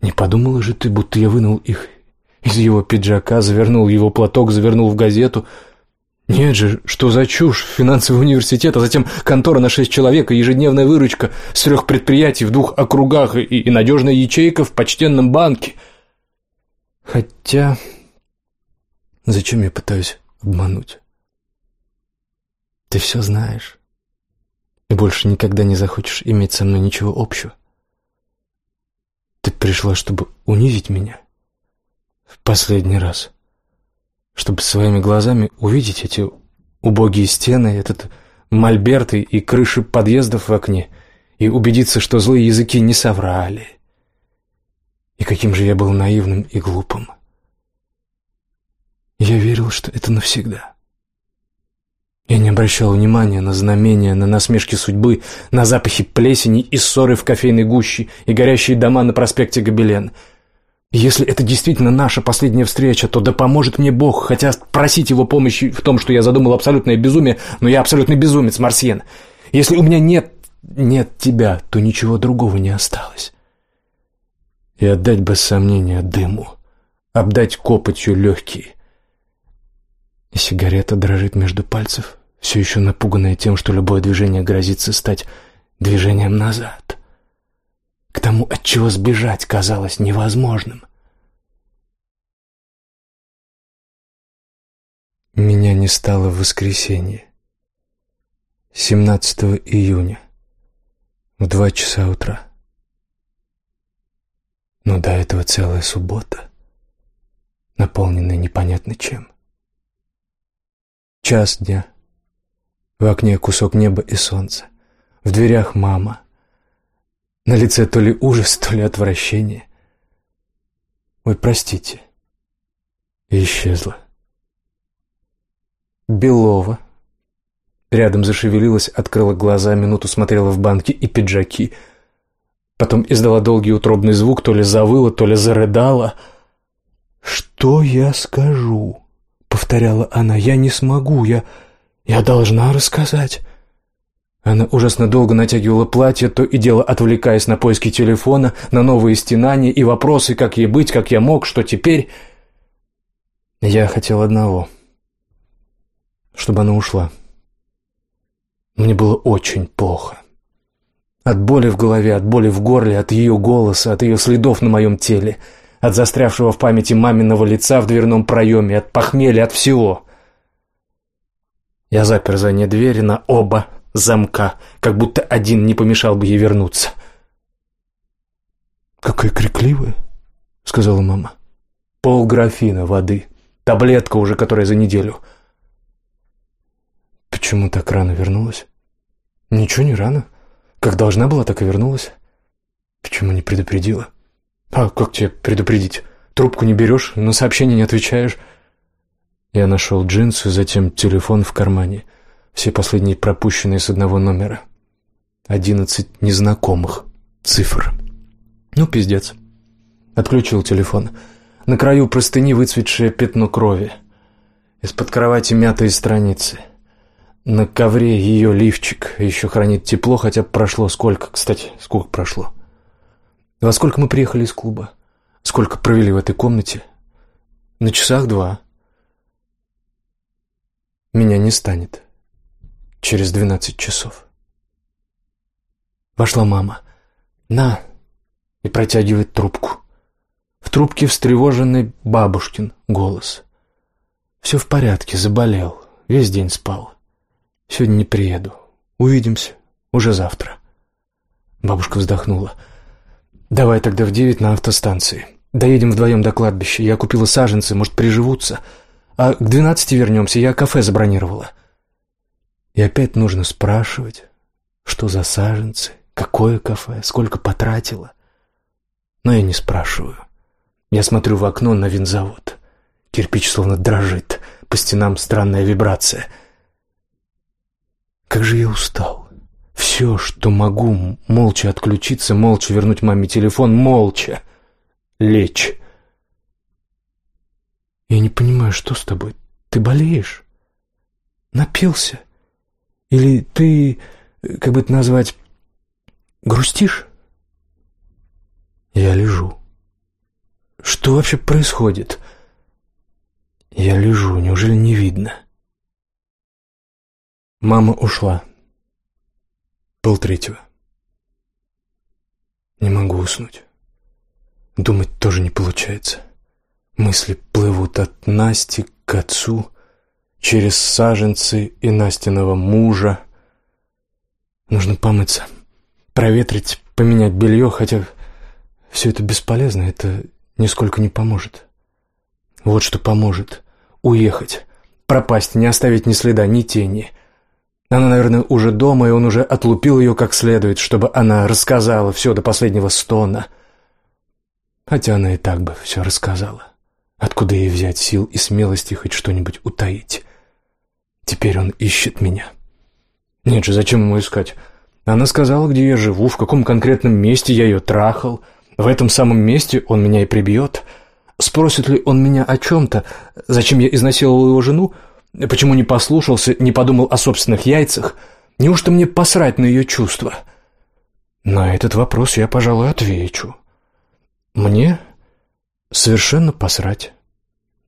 Не подумала же ты, будто я вынул их из его пиджака, завернул его платок, завернул в газету. Нет же, что за чушь? Финансовый университет, а затем контора на шесть человек и ежедневная выручка с трех предприятий в двух округах и, и надежная ячейка в почтенном банке. Хотя... Зачем я пытаюсь обмануть? Ты все знаешь. И больше никогда не захочешь иметь со мной ничего общего. Ты пришла, чтобы унизить меня? В последний раз. Чтобы своими глазами увидеть эти убогие стены, этот мольберт и крыши подъездов в окне, и убедиться, что злые языки не соврали. И каким же я был наивным и глупым. Я верил, что это навсегда. Я не обращал внимания на знамения, на насмешки судьбы, на запахи плесени и ссоры в кофейной гуще и горящие дома на проспекте Гобелен. Если это действительно наша последняя встреча, то да поможет мне Бог, хотя просить его помощи в том, что я задумал абсолютное безумие, но я абсолютный безумец, Марсьен. Если у меня нет, нет тебя, то ничего другого не осталось. И отдать без сомнения дыму, обдать копотью легкие, и сигарета дрожит между пальцев, все еще напуганная тем, что любое движение грозится стать движением назад. Тому, от чего сбежать казалось невозможным. Меня не стало в воскресенье, 17 июня, в два часа утра. Но до этого целая суббота, наполненная непонятно чем. Час дня. В окне кусок неба и солнца. В дверях мама. На лице то ли ужас, то ли отвращение. Ой, простите. И исчезла. Белова. Рядом зашевелилась, открыла глаза, минуту смотрела в банки и пиджаки. Потом издала долгий утробный звук, то ли завыла, то ли зарыдала. «Что я скажу?» повторяла она. «Я не смогу, я... я должна рассказать». Она ужасно долго натягивала платье, то и дело отвлекаясь на поиски телефона, на новые стенания и вопросы, как ей быть, как я мог, что теперь. Я хотел одного. Чтобы она ушла. Мне было очень плохо. От боли в голове, от боли в горле, от ее голоса, от ее следов на моем теле — от застрявшего в памяти маминого лица в дверном проеме, от похмелья, от всего. Я запер за ней двери на оба замка, как будто один не помешал бы ей вернуться. «Какая крикливая», — сказала мама. «Пол графина воды. Таблетка уже, которая за неделю». «Почему так рано вернулась?» «Ничего не рано. Как должна была, так и вернулась. Почему не предупредила?» «А как тебе предупредить? Трубку не берешь, на сообщение не отвечаешь». Я нашел джинсы, затем телефон в кармане. Все последние пропущенные с одного номера. Одиннадцать незнакомых цифр. Ну, пиздец. Отключил телефон. На краю простыни выцветшее пятно крови. Из-под кровати мятые страницы. На ковре ее лифчик. Еще хранит тепло, хотя прошло сколько, кстати, сколько прошло? Во сколько мы приехали из клуба? Сколько провели в этой комнате? На часах два. Меня не станет через двенадцать часов. Вошла мама. «На!» и протягивает трубку. В трубке встревоженный бабушкин голос. «Все в порядке, заболел, весь день спал. Сегодня не приеду. Увидимся уже завтра». Бабушка вздохнула. «Давай тогда в девять на автостанции. Доедем вдвоем до кладбища. Я купила саженцы, может, приживутся. А к двенадцати вернемся, я кафе забронировала». И опять нужно спрашивать, что за саженцы, какое кафе, сколько потратила. Но я не спрашиваю. Я смотрю в окно на винзавод. Кирпич словно дрожит, по стенам странная вибрация. Как же я устал. Все, что могу, молча отключиться, молча вернуть маме телефон, молча лечь. Я не понимаю, что с тобой? Ты болеешь? Напился? Или ты, как бы это назвать, грустишь? Я лежу. Что вообще происходит? Я лежу, неужели не видно? Мама ушла. Полтретьего. Не могу уснуть. Думать тоже не получается. Мысли плывут от Насти к отцу, через саженцы и Настиного мужа. Нужно помыться, проветрить, поменять белье, хотя все это бесполезно, это нисколько не поможет. Вот что поможет. Уехать. Пропасть, не оставить ни следа, ни тени. Она, наверное, уже дома, и он уже отлупил ее как следует, чтобы она рассказала все до последнего стона. Хотя она и так бы все рассказала. Откуда ей взять сил и смелости хоть что-нибудь утаить? Теперь он ищет меня. Нет же, зачем ему искать? Она сказала, где я живу, в каком конкретном месте я ее трахал. В этом самом месте он меня и прибьет. Спросит ли он меня о чем-то? Зачем я изнасиловал его жену? Почему не послушался, не подумал о собственных яйцах? Неужто мне посрать на ее чувства? На этот вопрос я, пожалуй, отвечу. Мне совершенно посрать.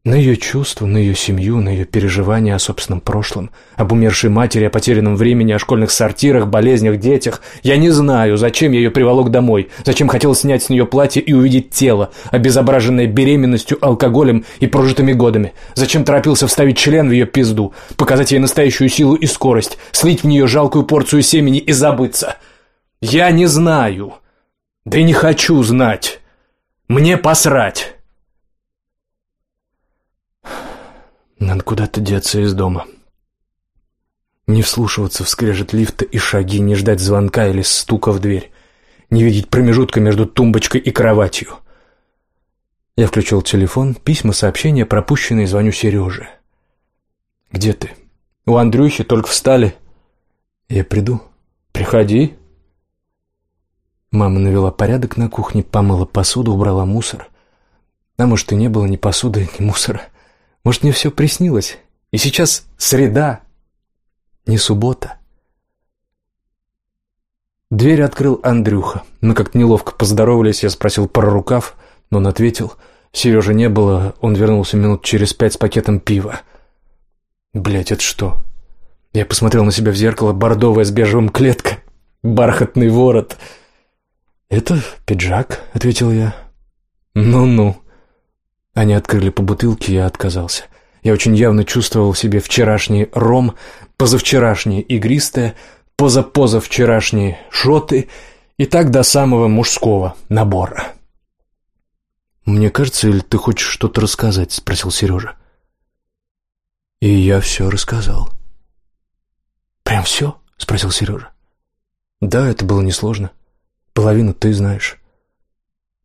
На ее чувства, на ее семью, на ее переживания о собственном прошлом, об умершей матери, о потерянном времени, о школьных сортирах, болезнях, детях. Я не знаю, зачем я ее приволок домой, зачем хотел снять с нее платье и увидеть тело, обезображенное беременностью, алкоголем и прожитыми годами. Зачем торопился вставить член в ее пизду, показать ей настоящую силу и скорость, слить в нее жалкую порцию семени и забыться. Я не знаю. Да и не хочу знать. Мне посрать. Надо куда-то деться из дома. Не вслушиваться в скрежет лифта и шаги, не ждать звонка или стука в дверь, не видеть промежутка между тумбочкой и кроватью. Я включил телефон, письма, сообщения, пропущенные, звоню Сереже. «Где ты?» «У Андрюхи только встали». «Я приду». «Приходи». Мама навела порядок на кухне, помыла посуду, убрала мусор. А может, и не было ни посуды, ни мусора. Может, мне все приснилось? И сейчас среда, не суббота. Дверь открыл Андрюха. Мы как-то неловко поздоровались, я спросил про рукав, но он ответил. Сережи не было, он вернулся минут через пять с пакетом пива. Блять, это что? Я посмотрел на себя в зеркало, бордовая с бежевым клеткой, бархатный ворот. «Это пиджак», — ответил я. «Ну-ну». Они открыли по бутылке, я отказался. Я очень явно чувствовал в себе вчерашний ром, позавчерашнее игристое, позапозавчерашние шоты и так до самого мужского набора. «Мне кажется, или ты хочешь что-то рассказать?» — спросил Сережа. И я все рассказал. «Прям все?» — спросил Сережа. «Да, это было несложно. Половину ты знаешь».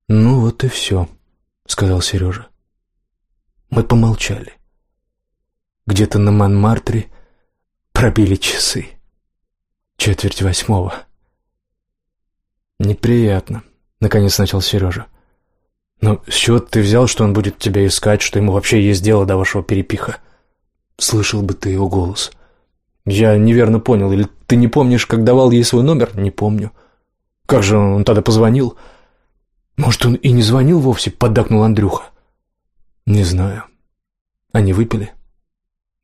«Ну вот и все», — сказал Сережа. Мы помолчали. Где-то на Монмартре пробили часы. Четверть восьмого. «Неприятно», — наконец начал Сережа. «Но с чего ты взял, что он будет тебя искать, что ему вообще есть дело до вашего перепиха?» «Слышал бы ты его голос». «Я неверно понял, или ты не помнишь, как давал ей свой номер?» «Не помню». «Как же он тогда позвонил?» «Может, он и не звонил вовсе?» — поддакнул Андрюха. Не знаю. Они выпили?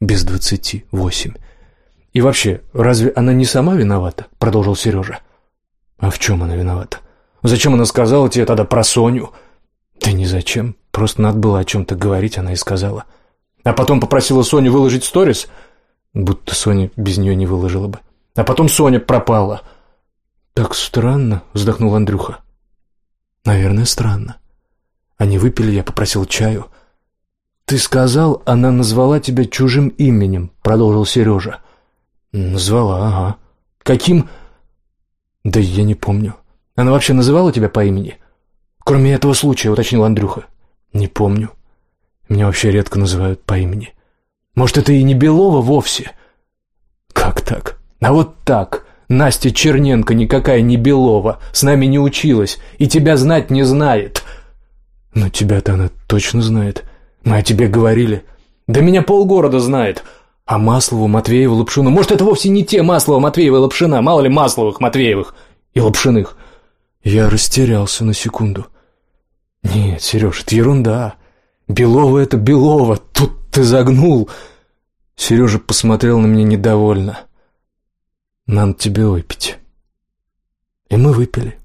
Без двадцати восемь. И вообще, разве она не сама виновата? Продолжил Сережа. А в чем она виновата? Зачем она сказала тебе тогда про Соню? Да ни зачем. Просто надо было о чем-то говорить, она и сказала. А потом попросила Соню выложить сторис, будто Соня без нее не выложила бы. А потом Соня пропала. Так странно, вздохнул Андрюха. Наверное, странно. Они выпили, я попросил чаю. «Ты сказал, она назвала тебя чужим именем», — продолжил Сережа. «Назвала, ага. Каким?» «Да я не помню. Она вообще называла тебя по имени?» «Кроме этого случая», — уточнил Андрюха. «Не помню. Меня вообще редко называют по имени. Может, это и не Белова вовсе?» «Как так?» «А вот так. Настя Черненко никакая не Белова, с нами не училась, и тебя знать не знает». «Но тебя-то она точно знает. Мы о тебе говорили. Да меня полгорода знает. А Маслову, Матвееву, Лапшину... Может, это вовсе не те Маслова, Матвеева и Лапшина, мало ли Масловых, Матвеевых и Лапшиных». Я растерялся на секунду. «Нет, Сереж, это ерунда. Белова — это Белова. Тут ты загнул». Сережа посмотрел на меня недовольно. «Надо тебе выпить». И мы выпили.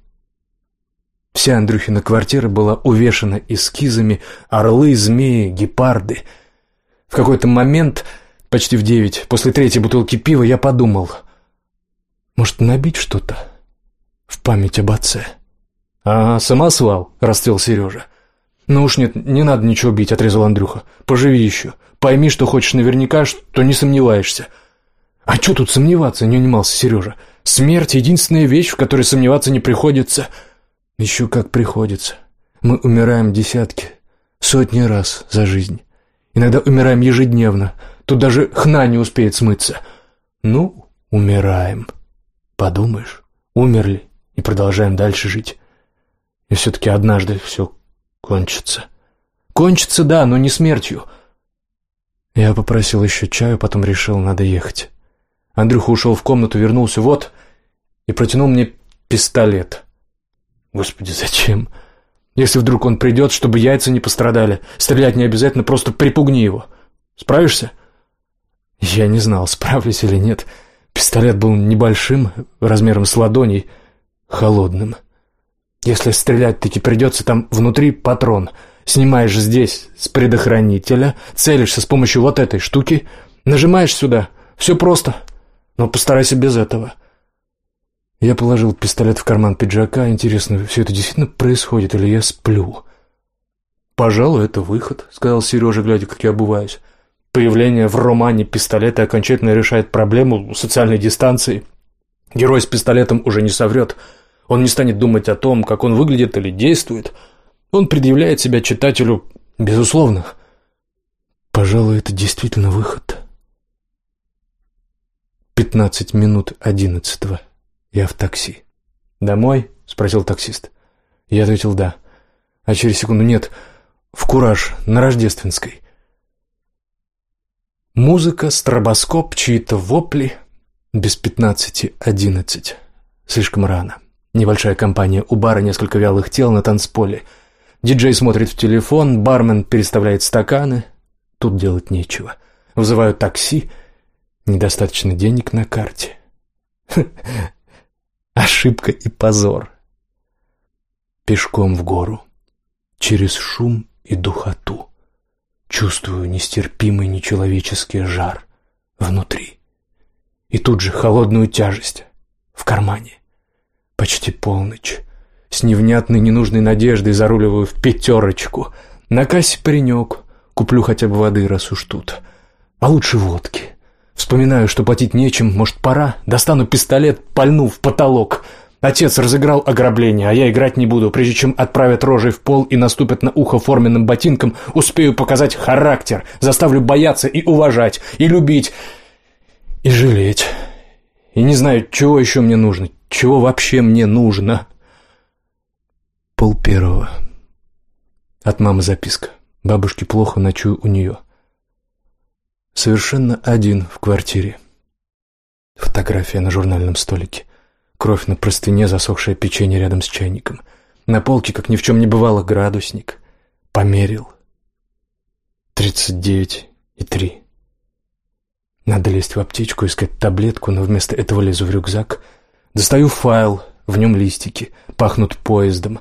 Вся Андрюхина квартира была увешана эскизами, орлы, змеи, гепарды. В какой-то момент, почти в девять, после третьей бутылки пива, я подумал, может, набить что-то в память об отце? «А, самосвал», — расцвел Сережа. «Ну уж нет, не надо ничего бить», — отрезал Андрюха. «Поживи еще. Пойми, что хочешь наверняка, что не сомневаешься». «А что тут сомневаться?» — не унимался Сережа. «Смерть — единственная вещь, в которой сомневаться не приходится». Еще как приходится. Мы умираем десятки, сотни раз за жизнь. Иногда умираем ежедневно. Тут даже хна не успеет смыться. Ну, умираем. Подумаешь, умерли и продолжаем дальше жить. И все-таки однажды все кончится. Кончится, да, но не смертью. Я попросил еще чаю, потом решил, надо ехать. Андрюха ушел в комнату, вернулся, вот, и протянул мне пистолет. Господи, зачем? Если вдруг он придет, чтобы яйца не пострадали, стрелять не обязательно, просто припугни его. Справишься? Я не знал, справлюсь или нет. Пистолет был небольшим, размером с ладоней, холодным. Если стрелять таки придется, там внутри патрон. Снимаешь здесь с предохранителя, целишься с помощью вот этой штуки, нажимаешь сюда. Все просто, но постарайся без этого. Я положил пистолет в карман пиджака. Интересно, все это действительно происходит или я сплю? «Пожалуй, это выход», — сказал Сережа, глядя, как я обуваюсь. «Появление в романе пистолета окончательно решает проблему социальной дистанции. Герой с пистолетом уже не соврет. Он не станет думать о том, как он выглядит или действует. Он предъявляет себя читателю безусловно. Пожалуй, это действительно выход». Пятнадцать минут одиннадцатого. Я в такси. «Домой?» — спросил таксист. Я ответил «да». А через секунду «нет». В «Кураж» на Рождественской. Музыка, стробоскоп, чьи-то вопли. Без пятнадцати одиннадцать. Слишком рано. Небольшая компания у бара, несколько вялых тел на танцполе. Диджей смотрит в телефон, бармен переставляет стаканы. Тут делать нечего. Вызывают такси. Недостаточно денег на карте. Ошибка и позор. Пешком в гору, через шум и духоту, чувствую нестерпимый нечеловеческий жар внутри. И тут же холодную тяжесть в кармане. Почти полночь. С невнятной ненужной надеждой заруливаю в пятерочку. На кассе паренек. Куплю хотя бы воды, раз уж тут. А лучше водки. Вспоминаю, что платить нечем, может, пора? Достану пистолет, пальну в потолок. Отец разыграл ограбление, а я играть не буду. Прежде чем отправят рожей в пол и наступят на ухо форменным ботинком, успею показать характер, заставлю бояться и уважать, и любить, и жалеть. И не знаю, чего еще мне нужно, чего вообще мне нужно. Пол первого. От мамы записка. Бабушке плохо, ночую у нее. Совершенно один в квартире. Фотография на журнальном столике. Кровь на простыне, засохшее печенье рядом с чайником. На полке, как ни в чем не бывало, градусник. Померил. Тридцать девять и три. Надо лезть в аптечку, искать таблетку, но вместо этого лезу в рюкзак. Достаю файл, в нем листики, пахнут поездом,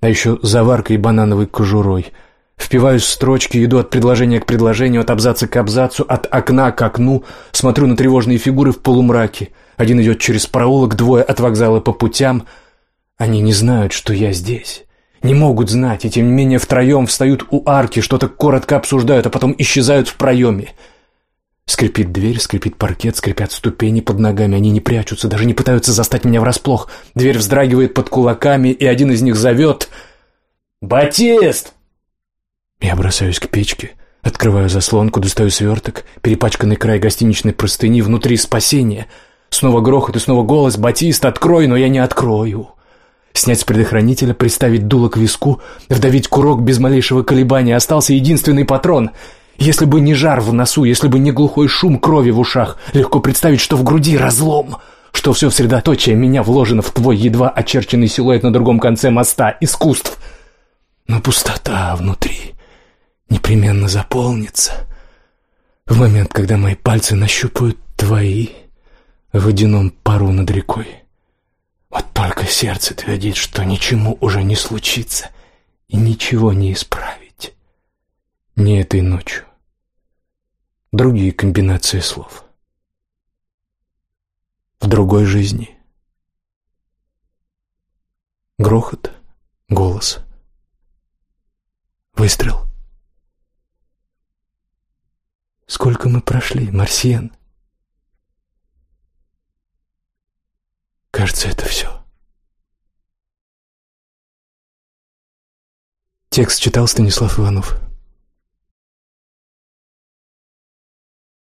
а еще заваркой и банановой кожурой. Впиваюсь в строчки, иду от предложения к предложению, от абзаца к абзацу, от окна к окну, смотрю на тревожные фигуры в полумраке. Один идет через проулок, двое от вокзала по путям. Они не знают, что я здесь. Не могут знать, и тем не менее втроем встают у арки, что-то коротко обсуждают, а потом исчезают в проеме. Скрипит дверь, скрипит паркет, скрипят ступени под ногами. Они не прячутся, даже не пытаются застать меня врасплох. Дверь вздрагивает под кулаками, и один из них зовет «Батист!». Я бросаюсь к печке, открываю заслонку, достаю сверток, перепачканный край гостиничной простыни, внутри спасения. Снова грохот и снова голос «Батист, открой!», но я не открою. Снять с предохранителя, приставить дуло к виску, вдавить курок без малейшего колебания. Остался единственный патрон — если бы не жар в носу, если бы не глухой шум крови в ушах, легко представить, что в груди разлом, что все в средоточие меня вложено в твой едва очерченный силуэт на другом конце моста искусств. Но пустота внутри непременно заполнится в момент, когда мои пальцы нащупают твои в водяном пару над рекой. Вот только сердце твердит, что ничему уже не случится и ничего не исправить. Не этой ночью другие комбинации слов. В другой жизни. Грохот, голос, выстрел. Сколько мы прошли, Марсиан? Кажется, это все. Текст читал Станислав Иванов.